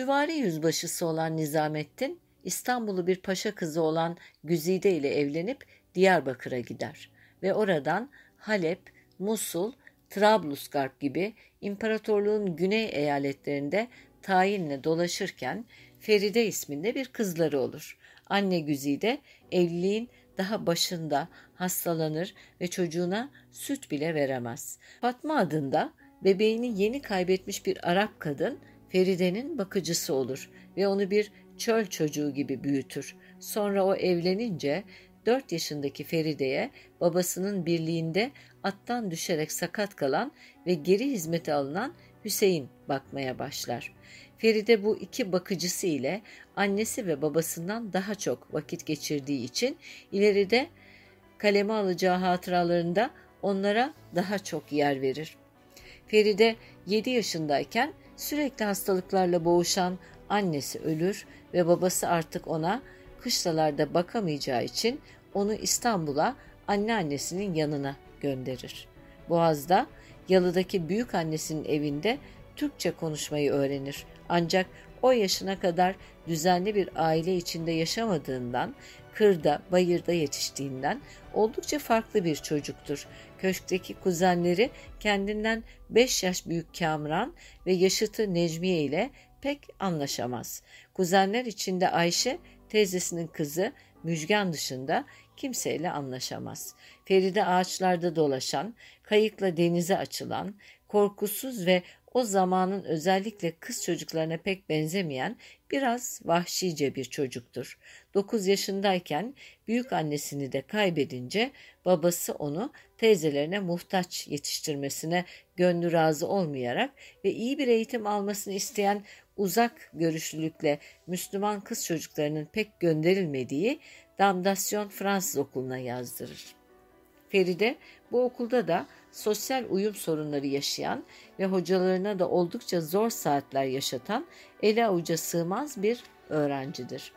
Süvari yüzbaşısı olan Nizamettin, İstanbul'u bir paşa kızı olan Güzide ile evlenip Diyarbakır'a gider ve oradan Halep, Musul, Trablusgarp gibi imparatorluğun güney eyaletlerinde tayinle dolaşırken Feride isminde bir kızları olur. Anne Güzide evliliğin daha başında hastalanır ve çocuğuna süt bile veremez. Fatma adında bebeğini yeni kaybetmiş bir Arap kadın Feride'nin bakıcısı olur ve onu bir çöl çocuğu gibi büyütür. Sonra o evlenince 4 yaşındaki Feride'ye babasının birliğinde attan düşerek sakat kalan ve geri hizmete alınan Hüseyin bakmaya başlar. Feride bu iki bakıcısı ile annesi ve babasından daha çok vakit geçirdiği için ileride kaleme alacağı hatıralarında onlara daha çok yer verir. Feride 7 yaşındayken sürekli hastalıklarla boğuşan annesi ölür ve babası artık ona kışlalarda bakamayacağı için onu İstanbul'a anneannesinin yanına gönderir. Boğaz'da Yalı'daki büyük annesinin evinde Türkçe konuşmayı öğrenir. Ancak o yaşına kadar düzenli bir aile içinde yaşamadığından, kırda, bayırda yetiştiğinden oldukça farklı bir çocuktur. Köşkteki kuzenleri kendinden 5 yaş büyük Kamran ve yaşıtı Necmiye ile pek anlaşamaz. Kuzenler içinde Ayşe, teyzesinin kızı Müjgan dışında kimseyle anlaşamaz. Feride ağaçlarda dolaşan, kayıkla denize açılan, korkusuz ve o zamanın özellikle kız çocuklarına pek benzemeyen biraz vahşice bir çocuktur. 9 yaşındayken büyük annesini de kaybedince babası onu teyzelerine muhtaç yetiştirmesine gönlü razı olmayarak ve iyi bir eğitim almasını isteyen uzak görüşlülükle Müslüman kız çocuklarının pek gönderilmediği Damdasyon Fransız okuluna yazdırır. Feride bu okulda da sosyal uyum sorunları yaşayan ve hocalarına da oldukça zor saatler yaşatan ele avuca sığmaz bir öğrencidir.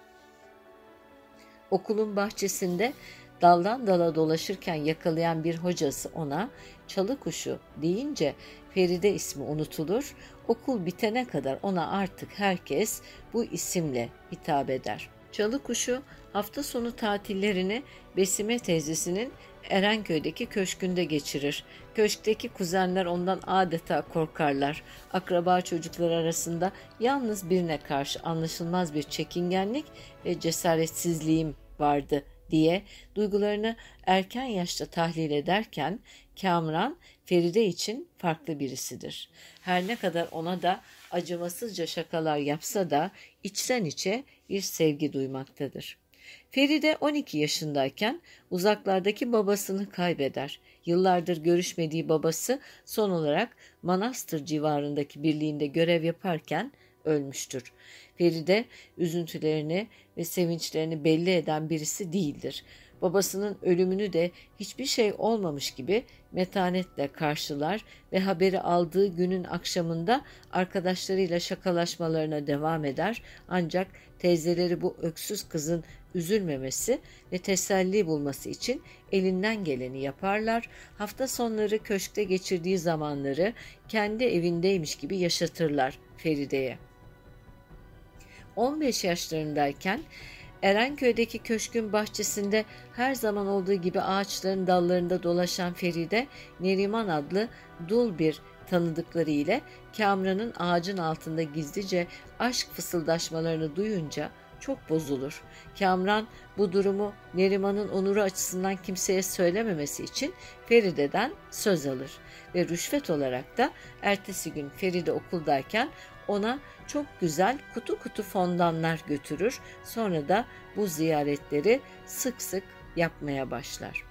Okulun bahçesinde daldan dala dolaşırken yakalayan bir hocası ona çalı kuşu deyince Feride ismi unutulur, okul bitene kadar ona artık herkes bu isimle hitap eder. Çalı kuşu hafta sonu tatillerini Besime teyzesinin Erenköy'deki köşkünde geçirir. Köşkteki kuzenler ondan adeta korkarlar. Akraba çocuklar arasında yalnız birine karşı anlaşılmaz bir çekingenlik ve cesaretsizliğim vardı diye duygularını erken yaşta tahlil ederken Kamran Feride için farklı birisidir. Her ne kadar ona da acımasızca şakalar yapsa da içten içe bir sevgi duymaktadır. Feride 12 yaşındayken uzaklardaki babasını kaybeder. Yıllardır görüşmediği babası son olarak Manastır civarındaki birliğinde görev yaparken ölmüştür. Feride üzüntülerini ve sevinçlerini belli eden birisi değildir. Babasının ölümünü de hiçbir şey olmamış gibi metanetle karşılar ve haberi aldığı günün akşamında arkadaşlarıyla şakalaşmalarına devam eder. Ancak teyzeleri bu öksüz kızın üzülmemesi ve teselli bulması için elinden geleni yaparlar. Hafta sonları köşkte geçirdiği zamanları kendi evindeymiş gibi yaşatırlar Feride'ye. 15 yaşlarındayken Erenköy'deki köşkün bahçesinde her zaman olduğu gibi ağaçların dallarında dolaşan Feride, Neriman adlı dul bir tanıdıkları ile Kamran'ın ağacın altında gizlice aşk fısıldaşmalarını duyunca çok bozulur. Kamran bu durumu Neriman'ın onuru açısından kimseye söylememesi için Feride'den söz alır ve rüşvet olarak da ertesi gün Feride okuldayken ona çok güzel kutu kutu fondanlar götürür. Sonra da bu ziyaretleri sık sık yapmaya başlar.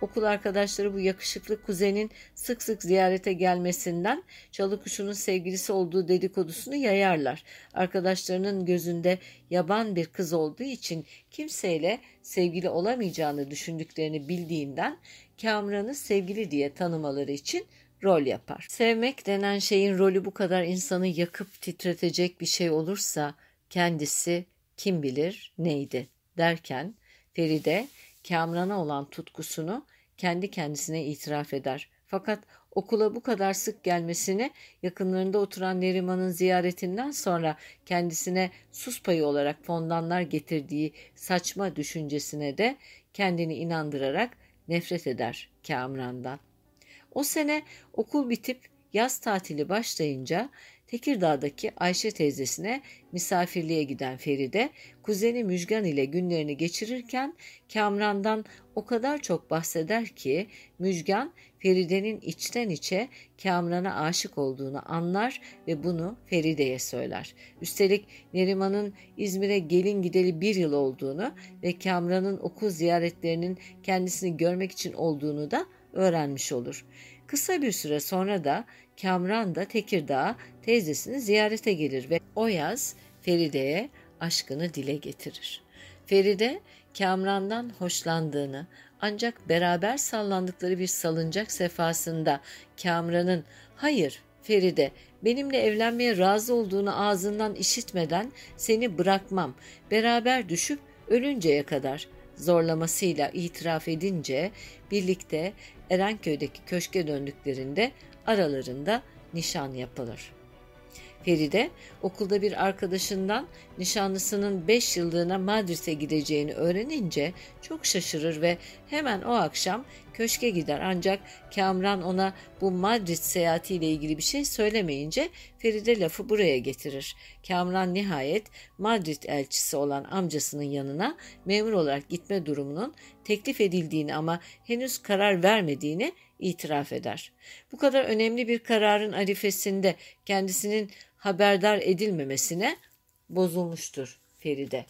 Okul arkadaşları bu yakışıklı kuzenin sık sık ziyarete gelmesinden çalı kuşunun sevgilisi olduğu dedikodusunu yayarlar. Arkadaşlarının gözünde yaban bir kız olduğu için kimseyle sevgili olamayacağını düşündüklerini bildiğinden Kamran'ı sevgili diye tanımaları için rol yapar. Sevmek denen şeyin rolü bu kadar insanı yakıp titretecek bir şey olursa kendisi kim bilir neydi derken Feride Kamran'a olan tutkusunu kendi kendisine itiraf eder. Fakat okula bu kadar sık gelmesini yakınlarında oturan Neriman'ın ziyaretinden sonra kendisine sus payı olarak fondanlar getirdiği saçma düşüncesine de kendini inandırarak nefret eder Kamran'dan. O sene okul bitip yaz tatili başlayınca Tekirdağ'daki Ayşe teyzesine misafirliğe giden Feride, kuzeni Müjgan ile günlerini geçirirken Kamran'dan o kadar çok bahseder ki Müjgan Feride'nin içten içe Kamran'a aşık olduğunu anlar ve bunu Feride'ye söyler. Üstelik Neriman'ın İzmir'e gelin gideli bir yıl olduğunu ve Kamran'ın okul ziyaretlerinin kendisini görmek için olduğunu da öğrenmiş olur. Kısa bir süre sonra da Kamran da Tekirdağ teyzesini ziyarete gelir ve o yaz Feride'ye aşkını dile getirir. Feride Kamran'dan hoşlandığını ancak beraber sallandıkları bir salıncak sefasında Kamran'ın hayır Feride benimle evlenmeye razı olduğunu ağzından işitmeden seni bırakmam beraber düşüp ölünceye kadar zorlamasıyla itiraf edince birlikte Erenköy'deki köşke döndüklerinde aralarında nişan yapılır. Feride okulda bir arkadaşından nişanlısının 5 yıllığına Madrid'e gideceğini öğrenince çok şaşırır ve hemen o akşam köşke gider ancak Kamran ona bu Madrid seyahatiyle ilgili bir şey söylemeyince Feride lafı buraya getirir. Kamran nihayet Madrid elçisi olan amcasının yanına memur olarak gitme durumunun teklif edildiğini ama henüz karar vermediğini itiraf eder. Bu kadar önemli bir kararın arifesinde kendisinin haberdar edilmemesine bozulmuştur Feride.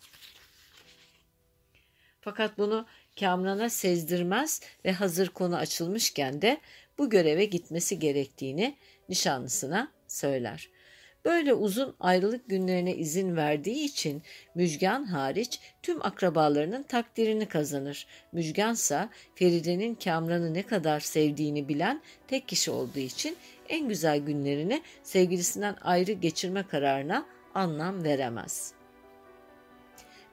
Fakat bunu Kamran'a sezdirmez ve hazır konu açılmışken de bu göreve gitmesi gerektiğini nişanlısına söyler. Böyle uzun ayrılık günlerine izin verdiği için Müjgan hariç tüm akrabalarının takdirini kazanır. Müjgansa Feride'nin Kamran'ı ne kadar sevdiğini bilen tek kişi olduğu için en güzel günlerini sevgilisinden ayrı geçirme kararına anlam veremez.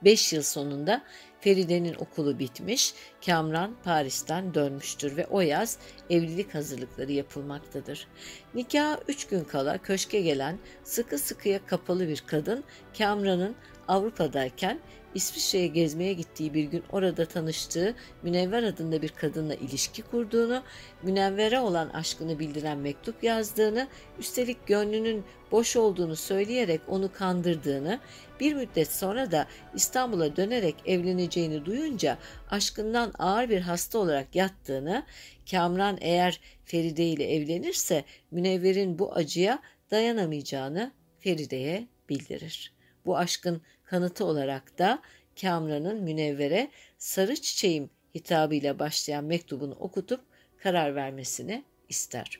Beş yıl sonunda Feride'nin okulu bitmiş, Kamran Paris'ten dönmüştür ve o yaz evlilik hazırlıkları yapılmaktadır. Nikah üç gün kala köşke gelen sıkı sıkıya kapalı bir kadın Kamran'ın Avrupa'dayken İsviçre'ye gezmeye gittiği bir gün orada tanıştığı Münevver adında bir kadınla ilişki kurduğunu, Münevver'e olan aşkını bildiren mektup yazdığını, üstelik gönlünün boş olduğunu söyleyerek onu kandırdığını, bir müddet sonra da İstanbul'a dönerek evleneceğini duyunca aşkından ağır bir hasta olarak yattığını, Kamran eğer Feride ile evlenirse Münevver'in bu acıya dayanamayacağını Feride'ye bildirir. Bu aşkın kanıtı olarak da Kamran'ın Münevver'e sarı çiçeğim hitabıyla başlayan mektubunu okutup karar vermesini ister.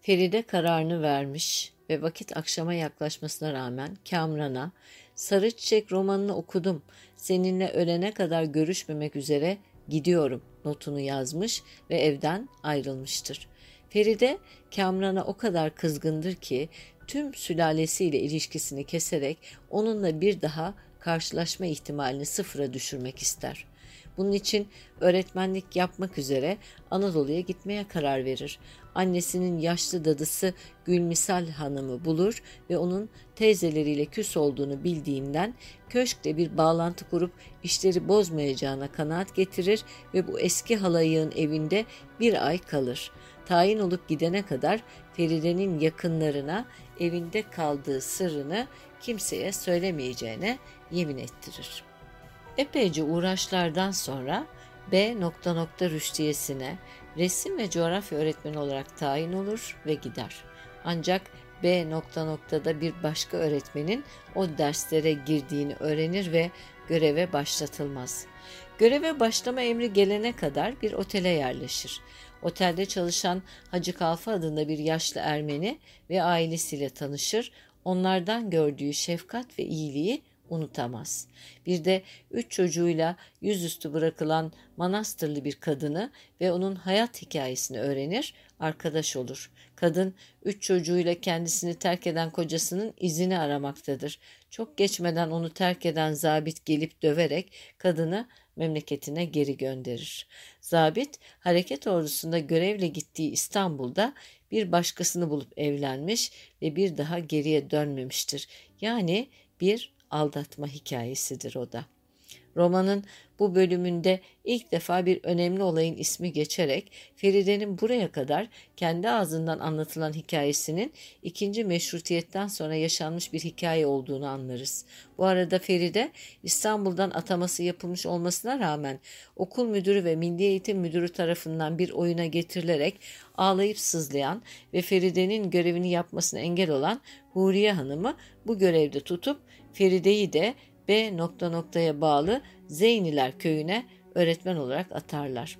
Feride kararını vermiş ve vakit akşama yaklaşmasına rağmen Kamran'a Sarı Çiçek romanını okudum. Seninle ölene kadar görüşmemek üzere gidiyorum notunu yazmış ve evden ayrılmıştır. Feride Kamran'a o kadar kızgındır ki tüm sülalesiyle ilişkisini keserek onunla bir daha karşılaşma ihtimalini sıfıra düşürmek ister. Bunun için öğretmenlik yapmak üzere Anadolu'ya gitmeye karar verir. Annesinin yaşlı dadısı Gülmisal Hanım'ı bulur ve onun teyzeleriyle küs olduğunu bildiğinden köşkle bir bağlantı kurup işleri bozmayacağına kanaat getirir ve bu eski halayığın evinde bir ay kalır. Tayin olup gidene kadar Feride'nin yakınlarına evinde kaldığı sırrını kimseye söylemeyeceğine yemin ettirir. Epeyce uğraşlardan sonra B. nokta nokta rüştiyesine resim ve coğrafya öğretmeni olarak tayin olur ve gider. Ancak B nokta noktada bir başka öğretmenin o derslere girdiğini öğrenir ve göreve başlatılmaz. Göreve başlama emri gelene kadar bir otele yerleşir. Otelde çalışan Hacı Kalfa adında bir yaşlı Ermeni ve ailesiyle tanışır. Onlardan gördüğü şefkat ve iyiliği unutamaz. Bir de üç çocuğuyla yüzüstü bırakılan manastırlı bir kadını ve onun hayat hikayesini öğrenir, arkadaş olur. Kadın üç çocuğuyla kendisini terk eden kocasının izini aramaktadır. Çok geçmeden onu terk eden zabit gelip döverek kadını memleketine geri gönderir. Zabit hareket ordusunda görevle gittiği İstanbul'da bir başkasını bulup evlenmiş ve bir daha geriye dönmemiştir. Yani bir aldatma hikayesidir o da. Romanın bu bölümünde ilk defa bir önemli olayın ismi geçerek Feride'nin buraya kadar kendi ağzından anlatılan hikayesinin ikinci meşrutiyetten sonra yaşanmış bir hikaye olduğunu anlarız. Bu arada Feride İstanbul'dan ataması yapılmış olmasına rağmen okul müdürü ve Milli Eğitim Müdürü tarafından bir oyuna getirilerek ağlayıp sızlayan ve Feride'nin görevini yapmasına engel olan Huriye Hanım'ı bu görevde tutup Feride'yi de B nokta noktaya bağlı Zeyniler köyüne öğretmen olarak atarlar.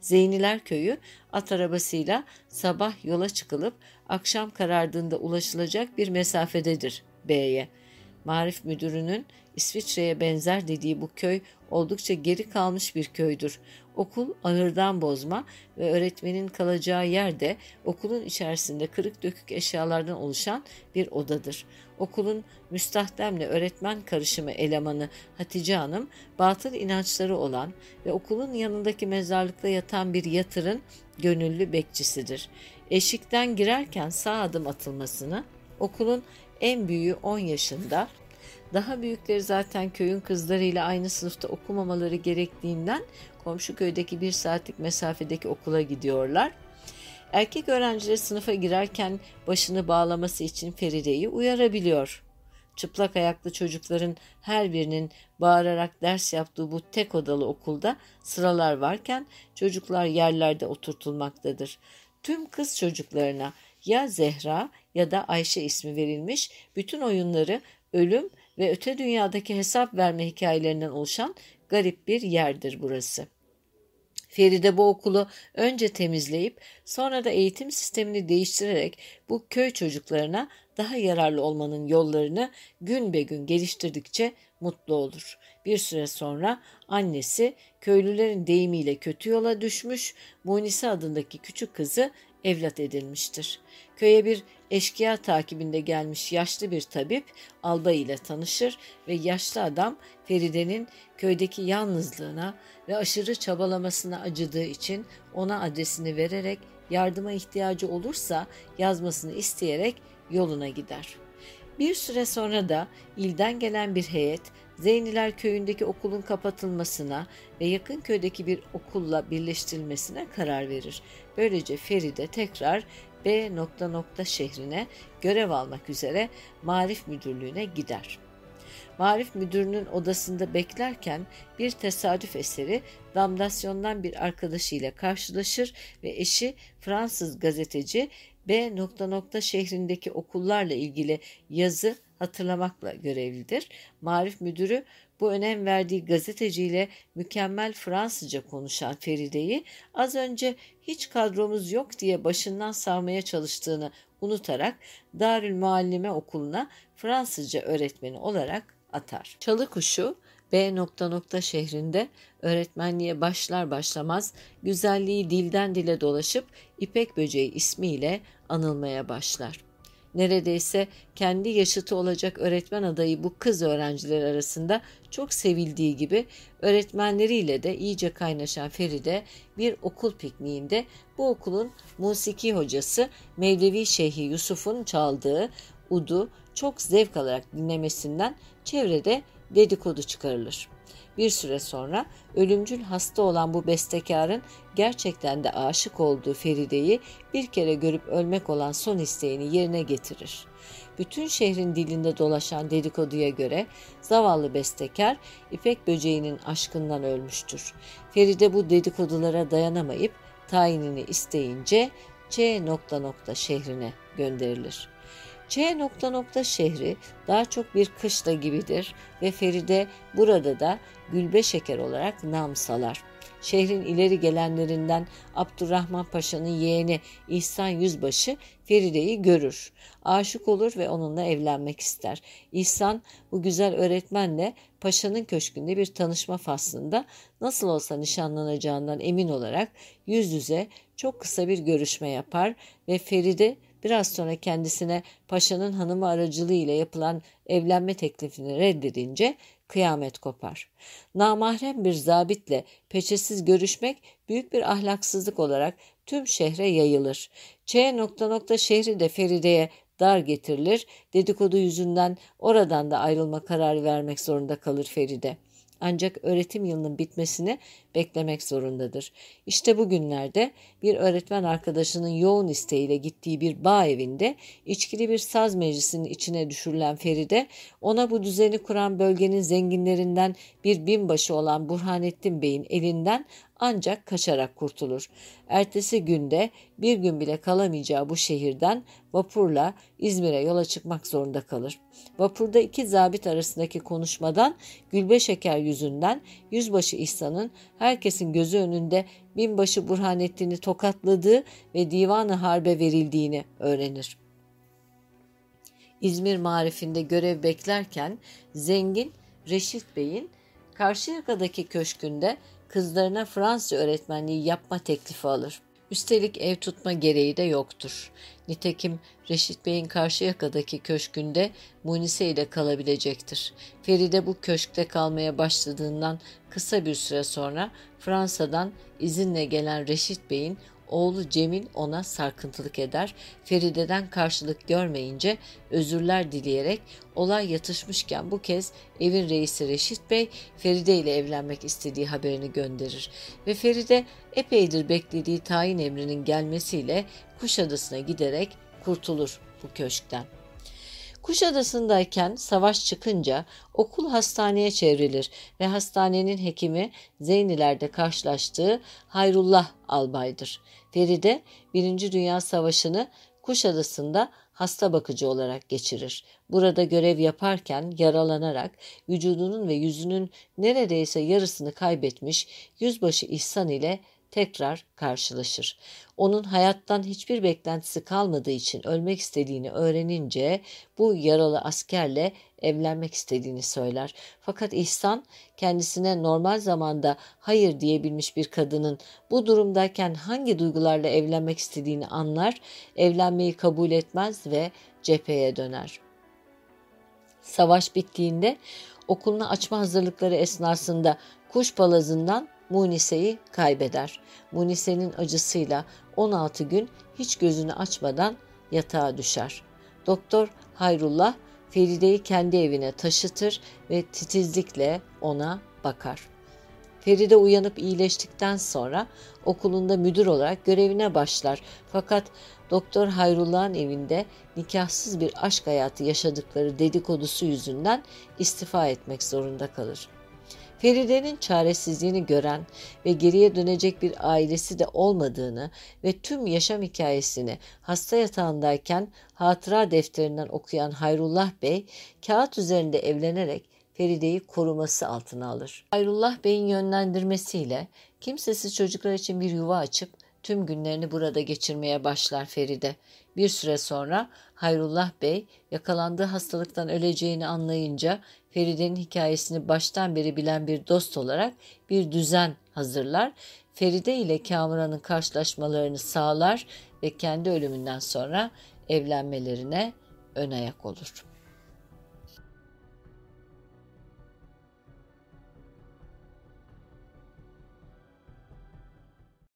Zeyniler köyü at arabasıyla sabah yola çıkılıp akşam karardığında ulaşılacak bir mesafededir B'ye. Marif müdürünün İsviçre'ye benzer dediği bu köy oldukça geri kalmış bir köydür. Okul ahırdan bozma ve öğretmenin kalacağı yer de okulun içerisinde kırık dökük eşyalardan oluşan bir odadır. Okulun müstahdemle öğretmen karışımı elemanı Hatice Hanım batıl inançları olan ve okulun yanındaki mezarlıkta yatan bir yatırın gönüllü bekçisidir. Eşikten girerken sağ adım atılmasını okulun en büyüğü 10 yaşında daha büyükleri zaten köyün kızlarıyla aynı sınıfta okumamaları gerektiğinden komşu köydeki bir saatlik mesafedeki okula gidiyorlar. Erkek öğrenciler sınıfa girerken başını bağlaması için Feride'yi uyarabiliyor. Çıplak ayaklı çocukların her birinin bağırarak ders yaptığı bu tek odalı okulda sıralar varken çocuklar yerlerde oturtulmaktadır. Tüm kız çocuklarına ya Zehra ya da Ayşe ismi verilmiş bütün oyunları ölüm ve öte dünyadaki hesap verme hikayelerinden oluşan garip bir yerdir burası. Feride bu okulu önce temizleyip sonra da eğitim sistemini değiştirerek bu köy çocuklarına daha yararlı olmanın yollarını gün be gün geliştirdikçe mutlu olur. Bir süre sonra annesi köylülerin deyimiyle kötü yola düşmüş, Munise adındaki küçük kızı evlat edilmiştir. Köye bir eşkıya takibinde gelmiş yaşlı bir tabip albay ile tanışır ve yaşlı adam Feride'nin köydeki yalnızlığına ve aşırı çabalamasına acıdığı için ona adresini vererek yardıma ihtiyacı olursa yazmasını isteyerek yoluna gider. Bir süre sonra da ilden gelen bir heyet Zeyniler köyündeki okulun kapatılmasına ve yakın köydeki bir okulla birleştirilmesine karar verir. Böylece Feride tekrar B nokta nokta şehrine görev almak üzere Marif Müdürlüğü'ne gider. Marif Müdürü'nün odasında beklerken bir tesadüf eseri damdasyondan bir arkadaşıyla karşılaşır ve eşi Fransız gazeteci B nokta nokta şehrindeki okullarla ilgili yazı hatırlamakla görevlidir. Marif müdürü bu önem verdiği gazeteciyle mükemmel Fransızca konuşan Feride'yi az önce hiç kadromuz yok diye başından savmaya çalıştığını unutarak Darül Muallime Okulu'na Fransızca öğretmeni olarak atar. Çalı kuşu B nokta nokta şehrinde öğretmenliğe başlar başlamaz güzelliği dilden dile dolaşıp İpek Böceği ismiyle anılmaya başlar. Neredeyse kendi yaşıtı olacak öğretmen adayı bu kız öğrenciler arasında çok sevildiği gibi öğretmenleriyle de iyice kaynaşan Feride bir okul pikniğinde bu okulun musiki hocası Mevlevi Şeyhi Yusuf'un çaldığı udu çok zevk alarak dinlemesinden çevrede dedikodu çıkarılır. Bir süre sonra ölümcül hasta olan bu bestekarın gerçekten de aşık olduğu Feride'yi bir kere görüp ölmek olan son isteğini yerine getirir. Bütün şehrin dilinde dolaşan dedikoduya göre zavallı bestekar İpek böceğinin aşkından ölmüştür. Feride bu dedikodulara dayanamayıp tayinini isteyince Ç nokta nokta şehrine gönderilir. Ç nokta nokta şehri daha çok bir kışla gibidir ve Feride burada da gülbe şeker olarak nam salar. şehrin ileri gelenlerinden Abdurrahman Paşa'nın yeğeni İhsan Yüzbaşı Feride'yi görür. Aşık olur ve onunla evlenmek ister. İhsan bu güzel öğretmenle Paşa'nın köşkünde bir tanışma faslında nasıl olsa nişanlanacağından emin olarak yüz yüze çok kısa bir görüşme yapar ve Feride biraz sonra kendisine paşanın hanımı aracılığıyla yapılan evlenme teklifini reddedince kıyamet kopar. Namahrem bir zabitle peçesiz görüşmek büyük bir ahlaksızlık olarak tüm şehre yayılır. Ç nokta nokta şehri de Feride'ye dar getirilir. Dedikodu yüzünden oradan da ayrılma kararı vermek zorunda kalır Feride.'' ancak öğretim yılının bitmesini beklemek zorundadır. İşte bugünlerde bir öğretmen arkadaşının yoğun isteğiyle gittiği bir bağ evinde içkili bir saz meclisinin içine düşürülen Feride ona bu düzeni kuran bölgenin zenginlerinden bir binbaşı olan Burhanettin Bey'in elinden ancak kaçarak kurtulur. Ertesi günde bir gün bile kalamayacağı bu şehirden vapurla İzmir'e yola çıkmak zorunda kalır. Vapurda iki zabit arasındaki konuşmadan gülbe şeker yüzünden yüzbaşı İhsan'ın herkesin gözü önünde binbaşı Burhanettin'i tokatladığı ve divanı harbe verildiğini öğrenir. İzmir marifinde görev beklerken zengin Reşit Bey'in Karşıyaka'daki köşkünde kızlarına Fransız öğretmenliği yapma teklifi alır. Üstelik ev tutma gereği de yoktur. Nitekim Reşit Bey'in Karşıyaka'daki köşkünde Munise ile kalabilecektir. Feride bu köşkte kalmaya başladığından kısa bir süre sonra Fransa'dan izinle gelen Reşit Bey'in Oğlu Cemil ona sarkıntılık eder. Feride'den karşılık görmeyince özürler dileyerek olay yatışmışken bu kez evin reisi Reşit Bey Feride ile evlenmek istediği haberini gönderir. Ve Feride epeydir beklediği tayin emrinin gelmesiyle Kuşadası'na giderek kurtulur bu köşkten. Kuşadası'ndayken savaş çıkınca okul hastaneye çevrilir ve hastanenin hekimi Zeyniler'de karşılaştığı Hayrullah albaydır. Feride 1. Dünya Savaşı'nı Kuşadası'nda hasta bakıcı olarak geçirir. Burada görev yaparken yaralanarak vücudunun ve yüzünün neredeyse yarısını kaybetmiş yüzbaşı İhsan ile tekrar karşılaşır. Onun hayattan hiçbir beklentisi kalmadığı için ölmek istediğini öğrenince bu yaralı askerle evlenmek istediğini söyler. Fakat İhsan kendisine normal zamanda hayır diyebilmiş bir kadının bu durumdayken hangi duygularla evlenmek istediğini anlar, evlenmeyi kabul etmez ve cepheye döner. Savaş bittiğinde okulunu açma hazırlıkları esnasında kuş palazından Munise'yi kaybeder. Munise'nin acısıyla 16 gün hiç gözünü açmadan yatağa düşer. Doktor Hayrullah Feride'yi kendi evine taşıtır ve titizlikle ona bakar. Feride uyanıp iyileştikten sonra okulunda müdür olarak görevine başlar. Fakat Doktor Hayrullah'ın evinde nikahsız bir aşk hayatı yaşadıkları dedikodusu yüzünden istifa etmek zorunda kalır. Feride'nin çaresizliğini gören ve geriye dönecek bir ailesi de olmadığını ve tüm yaşam hikayesini hasta yatağındayken hatıra defterinden okuyan Hayrullah Bey, kağıt üzerinde evlenerek Feride'yi koruması altına alır. Hayrullah Bey'in yönlendirmesiyle kimsesiz çocuklar için bir yuva açıp tüm günlerini burada geçirmeye başlar Feride. Bir süre sonra Hayrullah Bey yakalandığı hastalıktan öleceğini anlayınca Feride'nin hikayesini baştan beri bilen bir dost olarak bir düzen hazırlar. Feride ile Kamuran'ın karşılaşmalarını sağlar ve kendi ölümünden sonra evlenmelerine ön ayak olur.